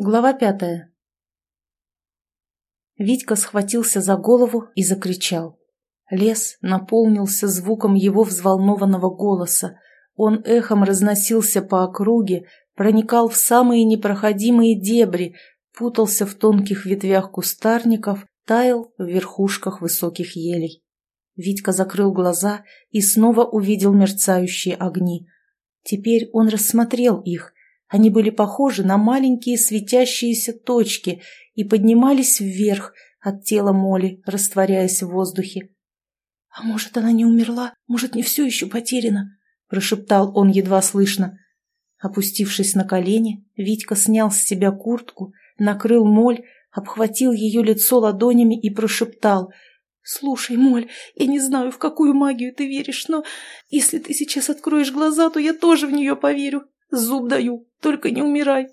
Глава пятая. Витька схватился за голову и закричал. Лес наполнился звуком его взволнованного голоса. Он эхом разносился по округе, проникал в самые непроходимые дебри, путался в тонких ветвях кустарников, таял в верхушках высоких елей. Витька закрыл глаза и снова увидел мерцающие огни. Теперь он рассмотрел их, они были похожи на маленькие светящиеся точки и поднимались вверх от тела Моли, растворяясь в воздухе. «А может, она не умерла? Может, не все еще потеряно?» – прошептал он едва слышно. Опустившись на колени, Витька снял с себя куртку, накрыл Моль, обхватил ее лицо ладонями и прошептал – «Слушай, Моль, я не знаю, в какую магию ты веришь, но если ты сейчас откроешь глаза, то я тоже в нее поверю. Зуб даю, только не умирай.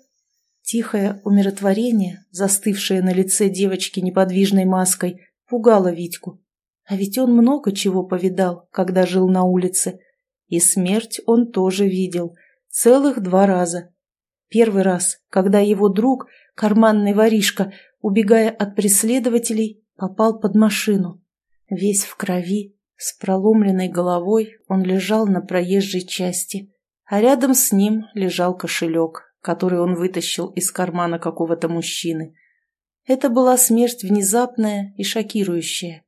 Тихое умиротворение, застывшее на лице девочки неподвижной маской, пугало Витьку. А ведь он много чего повидал, когда жил на улице. И смерть он тоже видел. Целых два раза. Первый раз, когда его друг, карманный воришка, убегая от преследователей, попал под машину. Весь в крови, с проломленной головой, он лежал на проезжей части а рядом с ним лежал кошелек, который он вытащил из кармана какого-то мужчины. Это была смерть внезапная и шокирующая.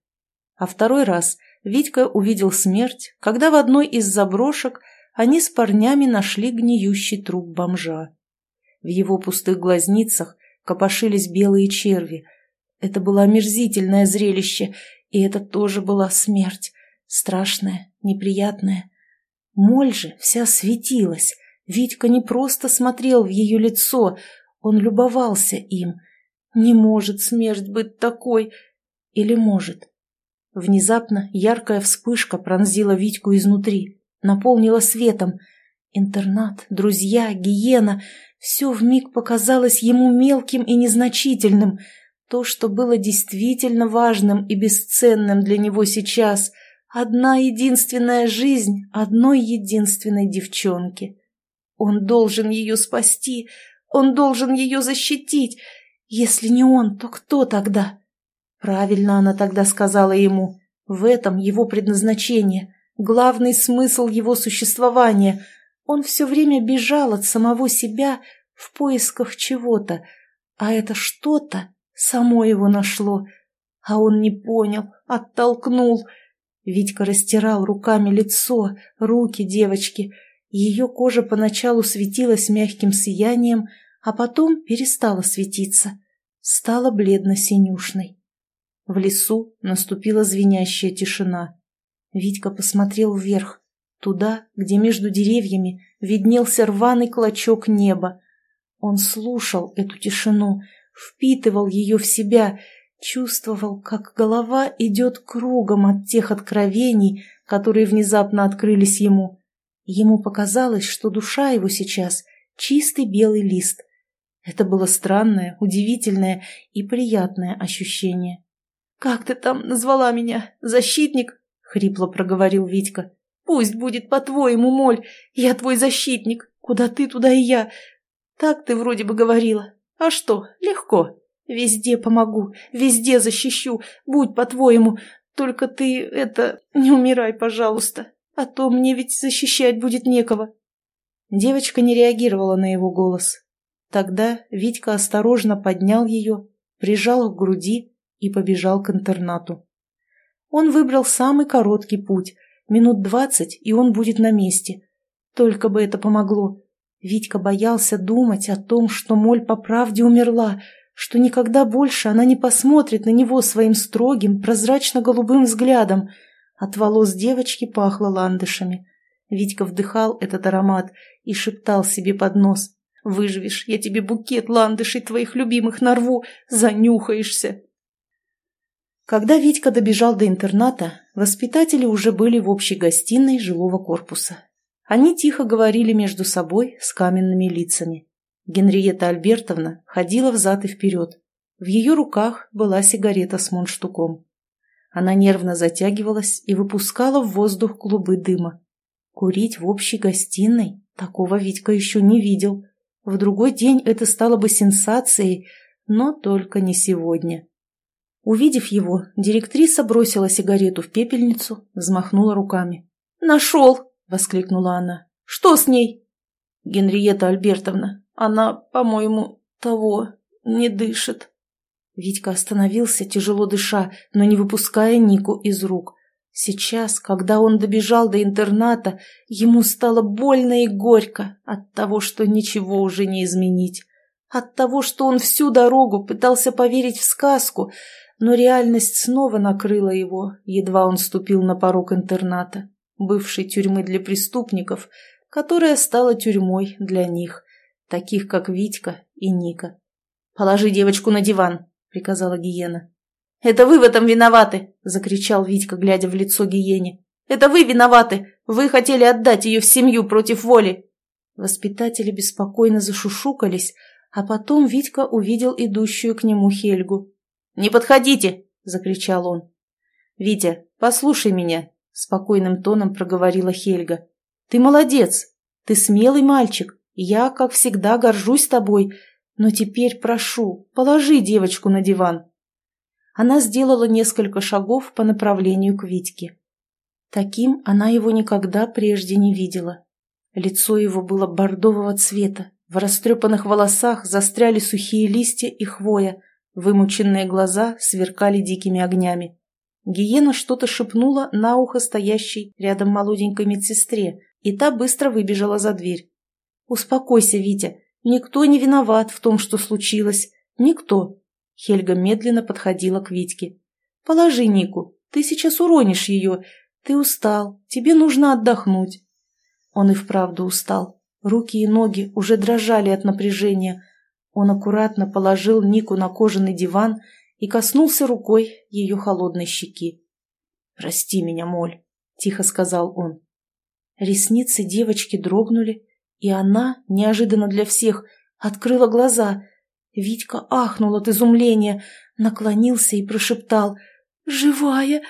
А второй раз Витька увидел смерть, когда в одной из заброшек они с парнями нашли гниющий труп бомжа. В его пустых глазницах копошились белые черви. Это было омерзительное зрелище, и это тоже была смерть. Страшная, неприятная. Моль же вся светилась. Витька не просто смотрел в ее лицо, он любовался им. Не может смерть быть такой. Или может? Внезапно яркая вспышка пронзила Витьку изнутри, наполнила светом. Интернат, друзья, гиена — все вмиг показалось ему мелким и незначительным. То, что было действительно важным и бесценным для него сейчас — Одна единственная жизнь одной единственной девчонки. Он должен ее спасти, он должен ее защитить. Если не он, то кто тогда? Правильно она тогда сказала ему. В этом его предназначение, главный смысл его существования. Он все время бежал от самого себя в поисках чего-то, а это что-то само его нашло. А он не понял, оттолкнул — Витька растирал руками лицо, руки девочки. Ее кожа поначалу светилась мягким сиянием, а потом перестала светиться. Стала бледно-синюшной. В лесу наступила звенящая тишина. Витька посмотрел вверх, туда, где между деревьями виднелся рваный клочок неба. Он слушал эту тишину, впитывал ее в себя Чувствовал, как голова идет кругом от тех откровений, которые внезапно открылись ему. Ему показалось, что душа его сейчас — чистый белый лист. Это было странное, удивительное и приятное ощущение. «Как ты там назвала меня? Защитник?» — хрипло проговорил Витька. «Пусть будет по-твоему, Моль. Я твой защитник. Куда ты, туда и я. Так ты вроде бы говорила. А что, легко. Везде помогу, везде защищу, будь по-твоему. Только ты, это, не умирай, пожалуйста, а то мне ведь защищать будет некого». Девочка не реагировала на его голос. Тогда Витька осторожно поднял ее, прижал к груди и побежал к интернату. Он выбрал самый короткий путь, минут двадцать, и он будет на месте. Только бы это помогло. Витька боялся думать о том, что Моль по правде умерла, что никогда больше она не посмотрит на него своим строгим, прозрачно-голубым взглядом. От волос девочки пахло ландышами. Витька вдыхал этот аромат и шептал себе под нос. «Выживешь, я тебе букет ландышей твоих любимых нарву, занюхаешься!» Когда Витька добежал до интерната, воспитатели уже были в общей гостиной жилого корпуса. Они тихо говорили между собой с каменными лицами. Генриетта Альбертовна ходила взад и вперед. В ее руках была сигарета с мундштуком. Она нервно затягивалась и выпускала в воздух клубы дыма. Курить в общей гостиной такого Витька еще не видел. В другой день это стало бы сенсацией, но только не сегодня. Увидев его, директриса бросила сигарету в пепельницу, взмахнула руками. «Нашел!» — воскликнула она. «Что с ней?» «Генриетта Альбертовна, она, по-моему, того, не дышит». Витька остановился, тяжело дыша, но не выпуская Нику из рук. Сейчас, когда он добежал до интерната, ему стало больно и горько от того, что ничего уже не изменить. От того, что он всю дорогу пытался поверить в сказку, но реальность снова накрыла его, едва он ступил на порог интерната, бывшей тюрьмы для преступников, которая стала тюрьмой для них, таких как Витька и Ника. «Положи девочку на диван», — приказала Гиена. «Это вы в этом виноваты!» — закричал Витька, глядя в лицо гиене. «Это вы виноваты! Вы хотели отдать ее в семью против воли!» Воспитатели беспокойно зашушукались, а потом Витька увидел идущую к нему Хельгу. «Не подходите!» — закричал он. «Витя, послушай меня!» — спокойным тоном проговорила Хельга. «Ты молодец! Ты смелый мальчик, я, как всегда, горжусь тобой, но теперь прошу, положи девочку на диван!» Она сделала несколько шагов по направлению к Витьке. Таким она его никогда прежде не видела. Лицо его было бордового цвета, в растрепанных волосах застряли сухие листья и хвоя, Вымученные глаза сверкали дикими огнями. Гиена что-то шепнула на ухо стоящей рядом молоденькой медсестре, и та быстро выбежала за дверь. «Успокойся, Витя, никто не виноват в том, что случилось. Никто!» Хельга медленно подходила к Витьке. «Положи Нику, ты сейчас уронишь ее. Ты устал, тебе нужно отдохнуть». Он и вправду устал. Руки и ноги уже дрожали от напряжения, он аккуратно положил Нику на кожаный диван и коснулся рукой ее холодной щеки. «Прости меня, Моль», — тихо сказал он. Ресницы девочки дрогнули, и она, неожиданно для всех, открыла глаза. Витька ахнул от изумления, наклонился и прошептал «Живая!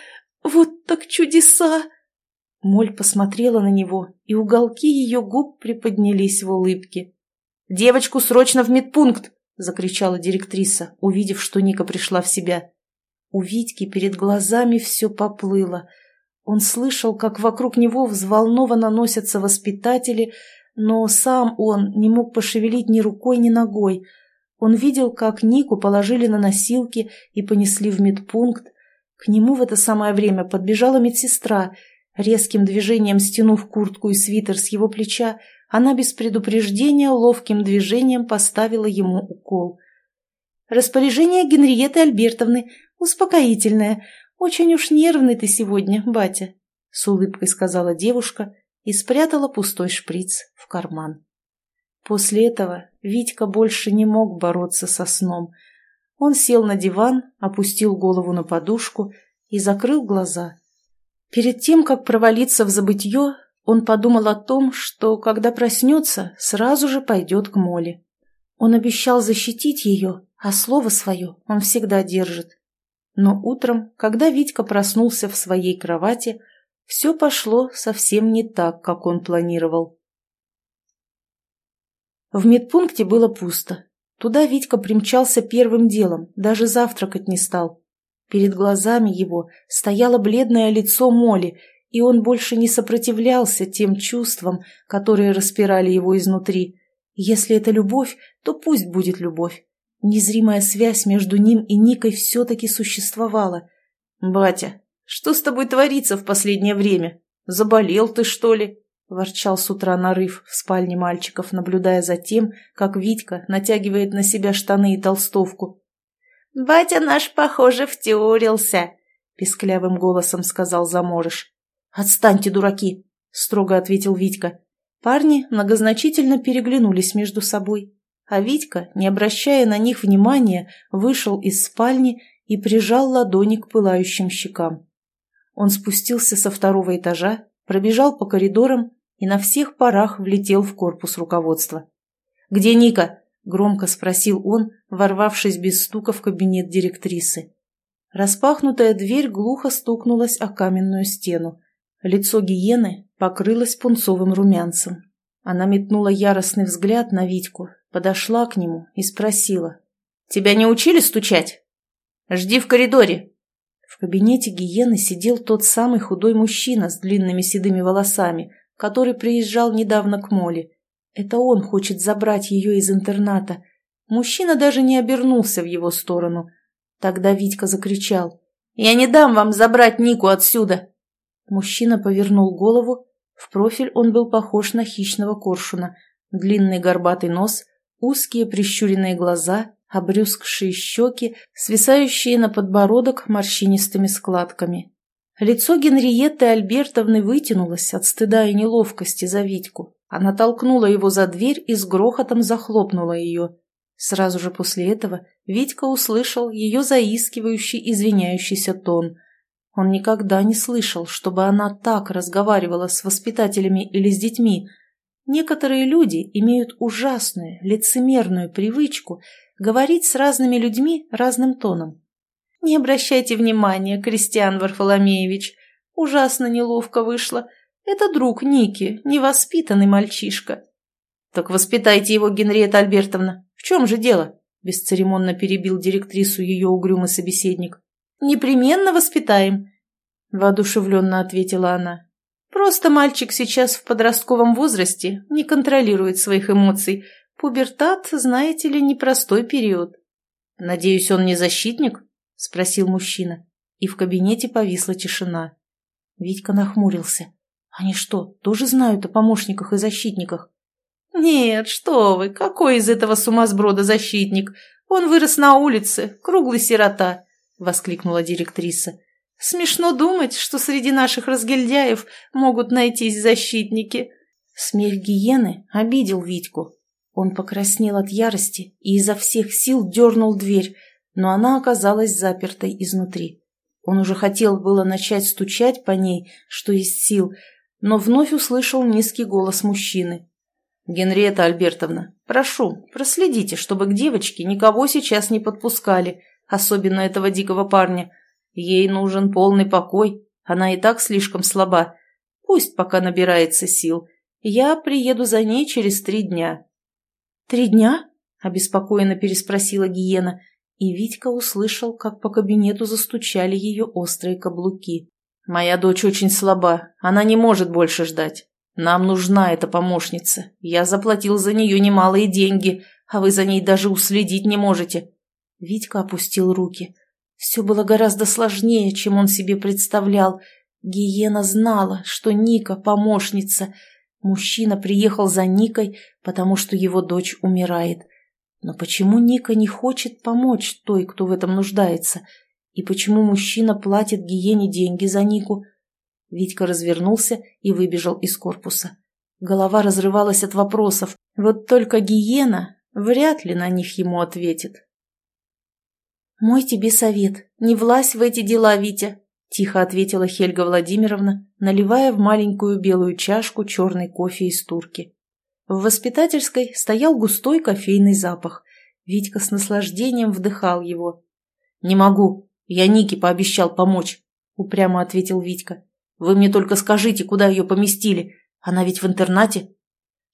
Вот так чудеса!» Моль посмотрела на него, и уголки ее губ приподнялись в улыбке. «Девочку срочно в медпункт!» – закричала директриса, увидев, что Ника пришла в себя. У Витьки перед глазами все поплыло. Он слышал, как вокруг него взволнованно носятся воспитатели, но сам он не мог пошевелить ни рукой, ни ногой. Он видел, как Нику положили на носилки и понесли в медпункт. К нему в это самое время подбежала медсестра. Резким движением стянув куртку и свитер с его плеча, она без предупреждения ловким движением поставила ему укол. «Распоряжение Генриеты Альбертовны. Успокоительное. Очень уж нервный ты сегодня, батя», — с улыбкой сказала девушка и спрятала пустой шприц в карман. После этого Витька больше не мог бороться со сном. Он сел на диван, опустил голову на подушку и закрыл глаза. Перед тем, как провалиться в забытье, он подумал о том, что, когда проснется, сразу же пойдет к Моле. Он обещал защитить ее, а слово свое он всегда держит. Но утром, когда Витька проснулся в своей кровати, все пошло совсем не так, как он планировал. В медпункте было пусто. Туда Витька примчался первым делом, даже завтракать не стал. Перед глазами его стояло бледное лицо Моли, и он больше не сопротивлялся тем чувствам, которые распирали его изнутри. Если это любовь, то пусть будет любовь. Незримая связь между ним и Никой все-таки существовала. «Батя, что с тобой творится в последнее время? Заболел ты, что ли?» – ворчал с утра нарыв в спальне мальчиков, наблюдая за тем, как Витька натягивает на себя штаны и толстовку. «Батя наш, похоже, втюрился», – песклявым голосом сказал заморыш. «Отстаньте, дураки!» – строго ответил Витька. Парни многозначительно переглянулись между собой, а Витька, не обращая на них внимания, вышел из спальни и прижал ладони к пылающим щекам. Он спустился со второго этажа, пробежал по коридорам и на всех парах влетел в корпус руководства. «Где Ника?» – громко спросил он, ворвавшись без стука в кабинет директрисы. Распахнутая дверь глухо стукнулась о каменную стену. Лицо гиены покрылось пунцовым румянцем. Она метнула яростный взгляд на Витьку, подошла к нему и спросила. «Тебя не учили стучать? Жди в коридоре!» В кабинете гиены сидел тот самый худой мужчина с длинными седыми волосами, который приезжал недавно к Моле. Это он хочет забрать ее из интерната. Мужчина даже не обернулся в его сторону. Тогда Витька закричал. «Я не дам вам забрать Нику отсюда!» Мужчина повернул голову. В профиль он был похож на хищного коршуна. Длинный горбатый нос, узкие прищуренные глаза, обрюзгшие щеки, свисающие на подбородок морщинистыми складками. Лицо Генриетты Альбертовны вытянулось от стыда и неловкости за Витьку. Она толкнула его за дверь и с грохотом захлопнула ее. Сразу же после этого Витька услышал ее заискивающий, извиняющийся тон. Он никогда не слышал, чтобы она так разговаривала с воспитателями или с детьми. Некоторые люди имеют ужасную, лицемерную привычку говорить с разными людьми разным тоном. «Не обращайте внимания, Кристиан Варфоломеевич. Ужасно неловко вышло. Это друг Ники, невоспитанный мальчишка». «Так воспитайте его, Генриетта Альбертовна. В чем же дело?» Бесцеремонно перебил директрису ее угрюмый собеседник. «Непременно воспитаем», — воодушевленно ответила она. «Просто мальчик сейчас в подростковом возрасте, не контролирует своих эмоций, Пубертат, знаете ли, непростой период. «Надеюсь, он не защитник?» – спросил мужчина. И в кабинете повисла тишина. Витька нахмурился. «Они что, тоже знают о помощниках и защитниках?» «Нет, что вы, какой из этого сумасброда защитник? Он вырос на улице, круглый сирота», — воскликнула директриса. «Смешно думать, что среди наших разгильдяев могут найтись защитники». Смех гиены обидел Витьку. Он покраснел от ярости и изо всех сил дернул дверь, но она оказалась запертой изнутри. Он уже хотел было начать стучать по ней, что есть сил, но вновь услышал низкий голос мужчины. «Генриетта Альбертовна, прошу, проследите, чтобы к девочке никого сейчас не подпускали, особенно этого дикого парня. Ей нужен полный покой, она и так слишком слаба. Пусть пока набирается сил. Я приеду за ней через три дня». «Три дня?» – обеспокоенно переспросила Гиена, и Витька услышал, как по кабинету застучали ее острые каблуки. «Моя дочь очень слаба, она не может больше ждать. Нам нужна эта помощница. Я заплатил за нее немалые деньги, а вы за ней даже уследить не можете». Витька опустил руки. Все было гораздо сложнее, чем он себе представлял. Гиена знала, что Ника – помощница – Мужчина приехал за Никой, потому что его дочь умирает. Но почему Ника не хочет помочь той, кто в этом нуждается? И почему мужчина платит Гиене деньги за Нику? Витька развернулся и выбежал из корпуса. Голова разрывалась от вопросов. Вот только Гиена вряд ли на них ему ответит. «Мой тебе совет. Не влазь в эти дела, Витя. — тихо ответила Хельга Владимировна, наливая в маленькую белую чашку черный кофе из турки. В воспитательской стоял густой кофейный запах. Витька с наслаждением вдыхал его. «Не могу. Я Нике пообещал помочь», — упрямо ответил Витька. «Вы мне только скажите, куда ее поместили. Она ведь в интернате».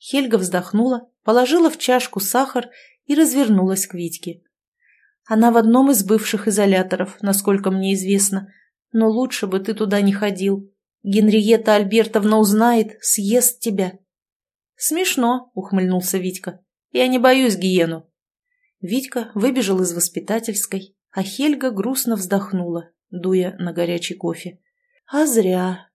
Хельга вздохнула, положила в чашку сахар и развернулась к Витьке. «Она в одном из бывших изоляторов, насколько мне известно», но лучше бы ты туда не ходил. Генриетта Альбертовна узнает, съест тебя. Смешно, ухмыльнулся Витька. Я не боюсь гиену. Витька выбежал из воспитательской, а Хельга грустно вздохнула, дуя на горячий кофе. А зря.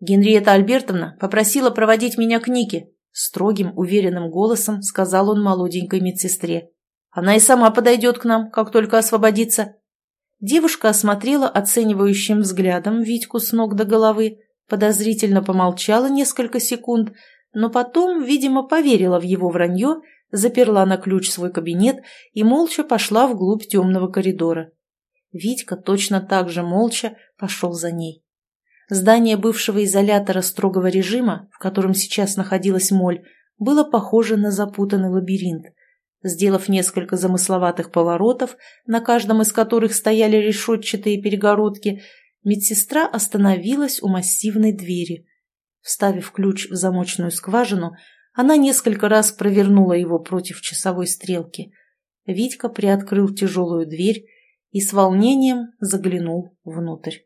Генриетта Альбертовна попросила проводить меня к Нике, строгим, уверенным голосом сказал он молоденькой медсестре. Она и сама подойдет к нам, как только освободится. Девушка осмотрела оценивающим взглядом Витьку с ног до головы, подозрительно помолчала несколько секунд, но потом, видимо, поверила в его вранье, заперла на ключ свой кабинет и молча пошла вглубь темного коридора. Витька точно так же молча пошел за ней. Здание бывшего изолятора строгого режима, в котором сейчас находилась моль, было похоже на запутанный лабиринт – Сделав несколько замысловатых поворотов, на каждом из которых стояли решетчатые перегородки, медсестра остановилась у массивной двери. Вставив ключ в замочную скважину, она несколько раз провернула его против часовой стрелки. Витька приоткрыл тяжелую дверь и с волнением заглянул внутрь.